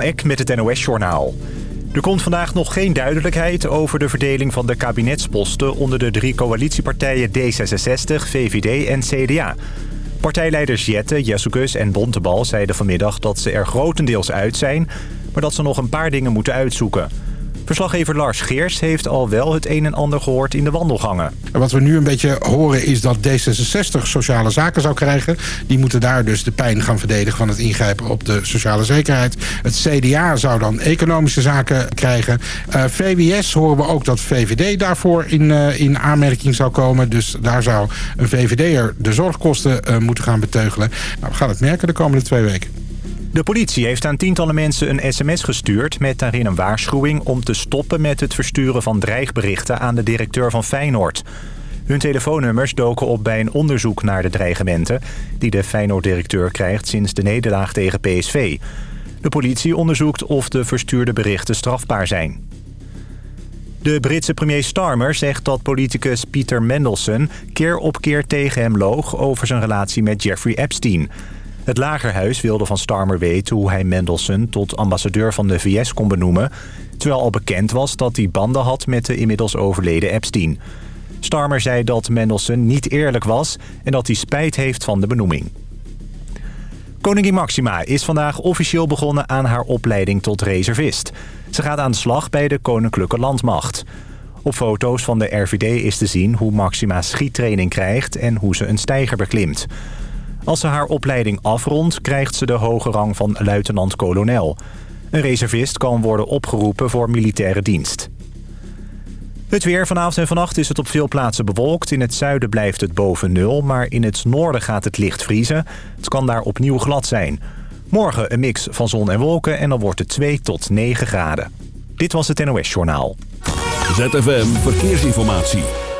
Eck met het NOS-journaal. Er komt vandaag nog geen duidelijkheid over de verdeling van de kabinetsposten... onder de drie coalitiepartijen D66, VVD en CDA. Partijleiders Jette, Jessukus en Bontebal zeiden vanmiddag dat ze er grotendeels uit zijn... maar dat ze nog een paar dingen moeten uitzoeken... Verslaggever Lars Geers heeft al wel het een en ander gehoord in de wandelgangen. Wat we nu een beetje horen is dat D66 sociale zaken zou krijgen. Die moeten daar dus de pijn gaan verdedigen van het ingrijpen op de sociale zekerheid. Het CDA zou dan economische zaken krijgen. Eh, VWS horen we ook dat VVD daarvoor in, uh, in aanmerking zou komen. Dus daar zou een VVD'er de zorgkosten uh, moeten gaan beteugelen. Nou, we gaan het merken de komende twee weken. De politie heeft aan tientallen mensen een sms gestuurd... met daarin een waarschuwing om te stoppen met het versturen van dreigberichten... aan de directeur van Feyenoord. Hun telefoonnummers doken op bij een onderzoek naar de dreigementen... die de Feyenoord-directeur krijgt sinds de nederlaag tegen PSV. De politie onderzoekt of de verstuurde berichten strafbaar zijn. De Britse premier Starmer zegt dat politicus Peter Mendelssohn... keer op keer tegen hem loog over zijn relatie met Jeffrey Epstein... Het Lagerhuis wilde van Starmer weten hoe hij Mendelssohn tot ambassadeur van de VS kon benoemen... terwijl al bekend was dat hij banden had met de inmiddels overleden Epstein. Starmer zei dat Mendelssohn niet eerlijk was en dat hij spijt heeft van de benoeming. Koningin Maxima is vandaag officieel begonnen aan haar opleiding tot reservist. Ze gaat aan de slag bij de Koninklijke Landmacht. Op foto's van de RVD is te zien hoe Maxima schiettraining krijgt en hoe ze een steiger beklimt. Als ze haar opleiding afrondt, krijgt ze de hoge rang van luitenant-kolonel. Een reservist kan worden opgeroepen voor militaire dienst. Het weer vanavond en vannacht is het op veel plaatsen bewolkt. In het zuiden blijft het boven nul, maar in het noorden gaat het licht vriezen. Het kan daar opnieuw glad zijn. Morgen een mix van zon en wolken en dan wordt het 2 tot 9 graden. Dit was het NOS Journaal. ZFM Verkeersinformatie.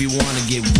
if you wanna get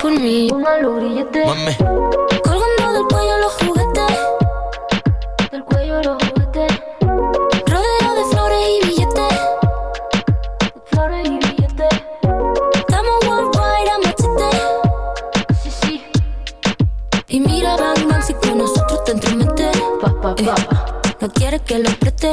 Por mí. Póngalo grillete. Mami. Colgando del cuello los juguetes. Del cuello los juguetes. Rodeado de flores y billetes. De flores y billetes. Estamos worldwide a machete. Sí, sí. Y mira, bang, si con nosotros te entrometes. Pa, pa, pa. No quieres que lo preste.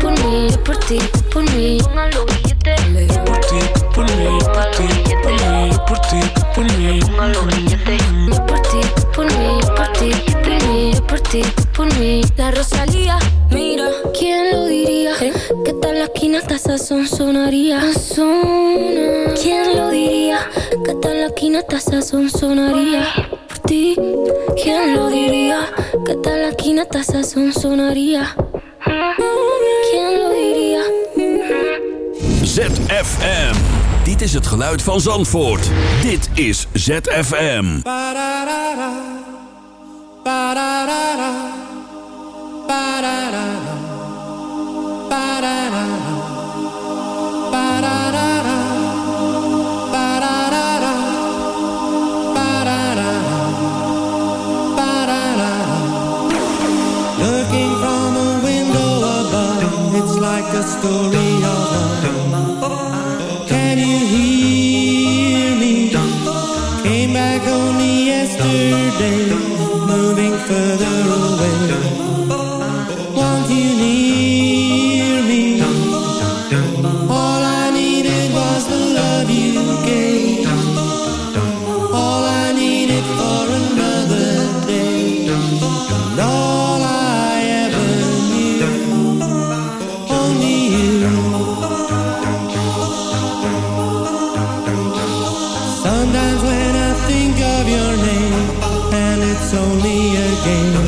por mí, por ti, por mí. Póngalo billete. Por ti, por mí, por ti, por mí. Por ti, por mí. Por ti, por mí, por ti, por mí. Por ti, por mí. La Rosalía, mira, ¿quién lo diría? ¿Eh? Que tal la esquina hasta sazón sonaría. ¿Quién lo diría? Que tal la esquina hasta sazón sonaría. Por ti, ¿quién lo diría? Que tal la esquina hasta sazón sonaría. Mm-hmm. ZFM. Dit is het geluid van Zandvoort. Dit is ZFM. Looking from a window above, it's like a story day, moving further. it's only a game.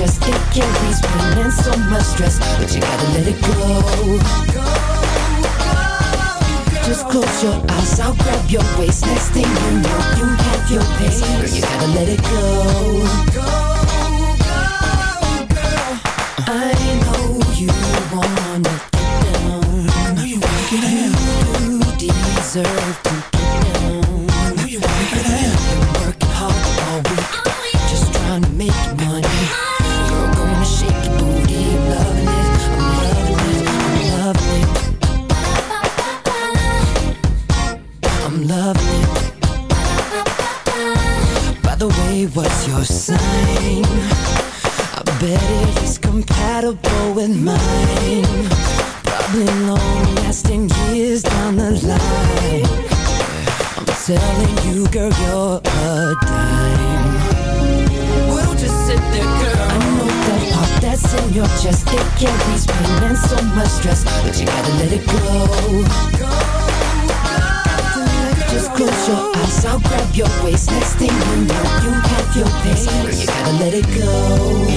just It. Carries bringing so much stress. But you gotta let it go, go, go Just close your eyes, I'll grab your waist. Next thing you know, you have your pace. But you gotta let it go, go, go I know you want it. You gotta let it go.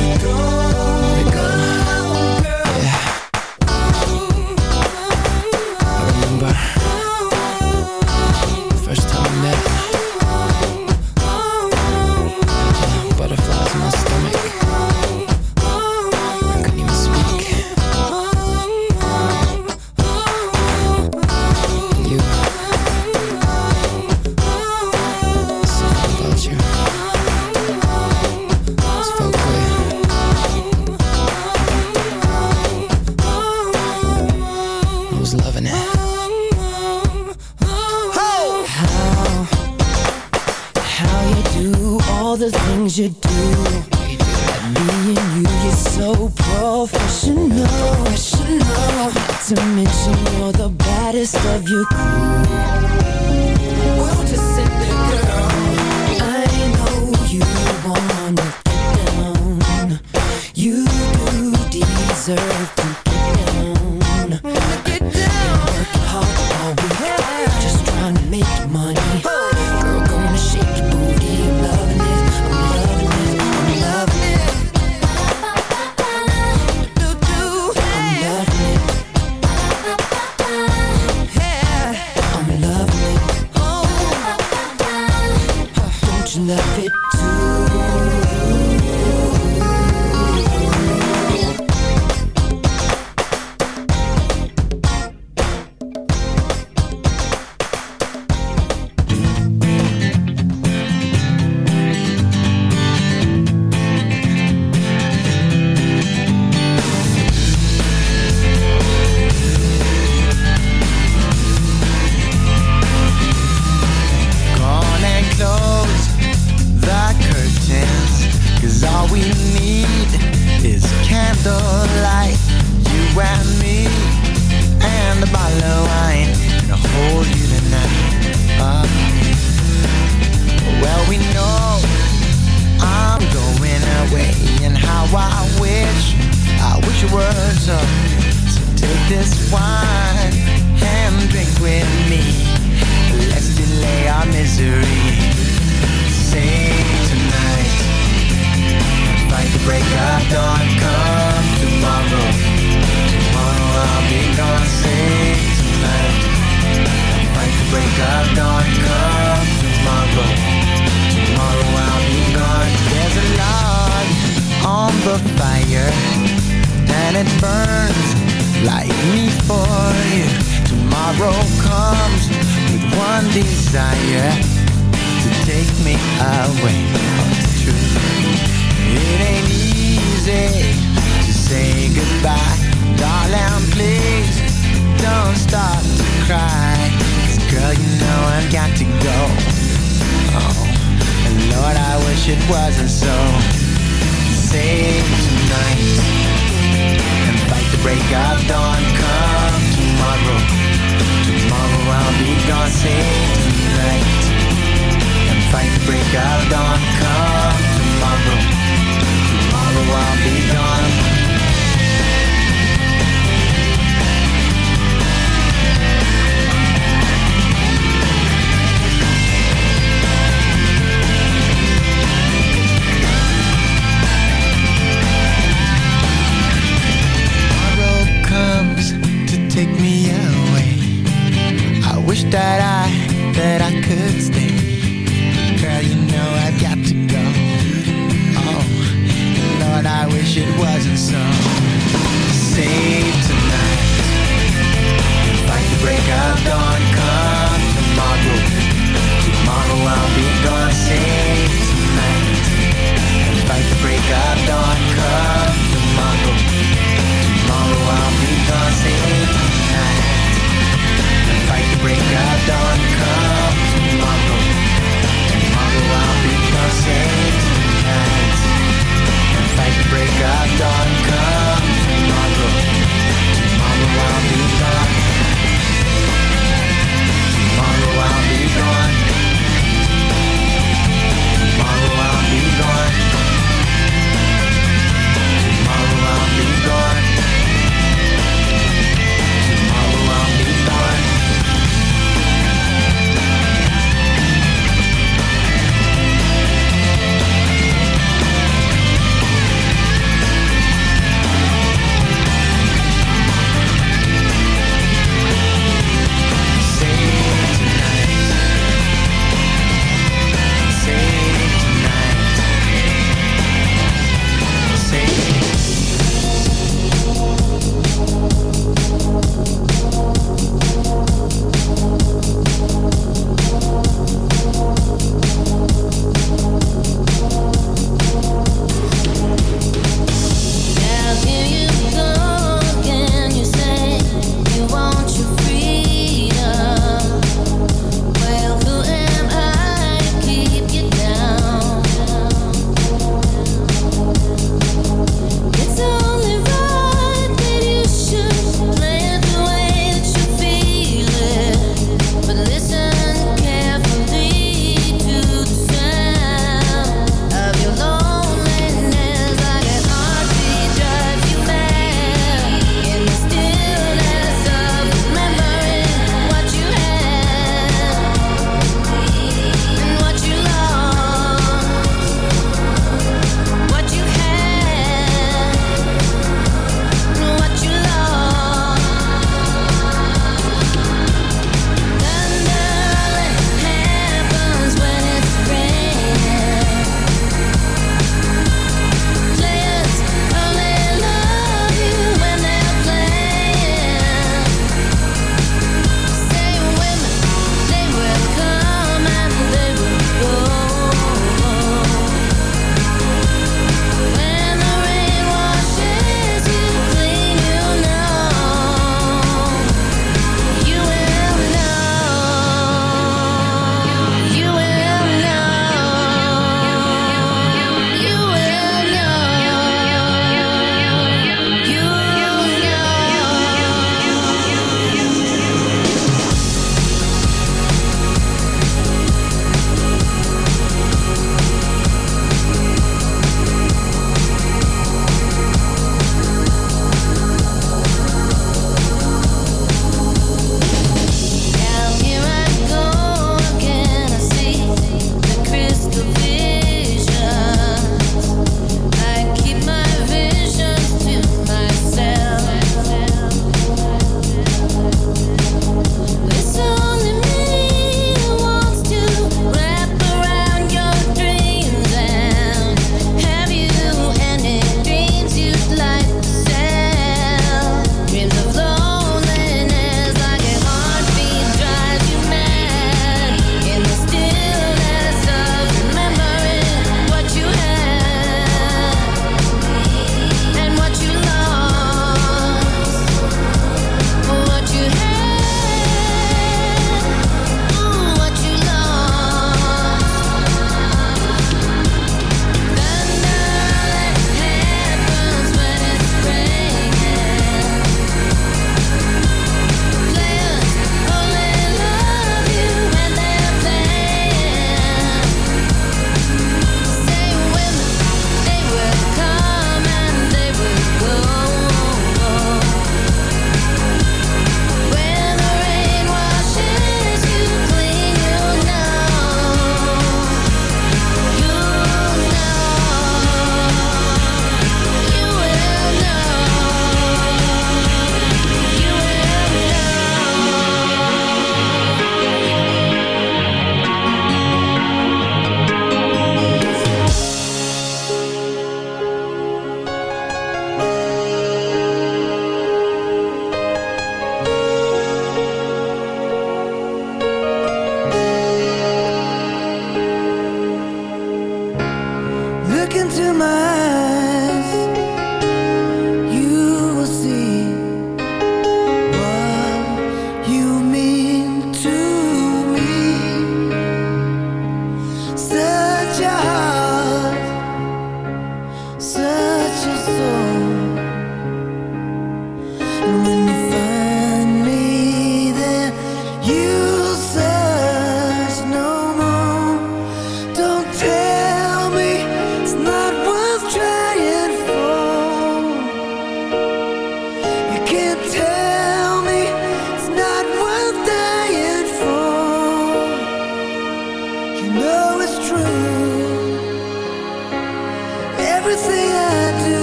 loving it. Oh. How, how you do all the things you do. Me and you, you're so professional. Not to mention you're the baddest of your crew. We'll just sit there, girl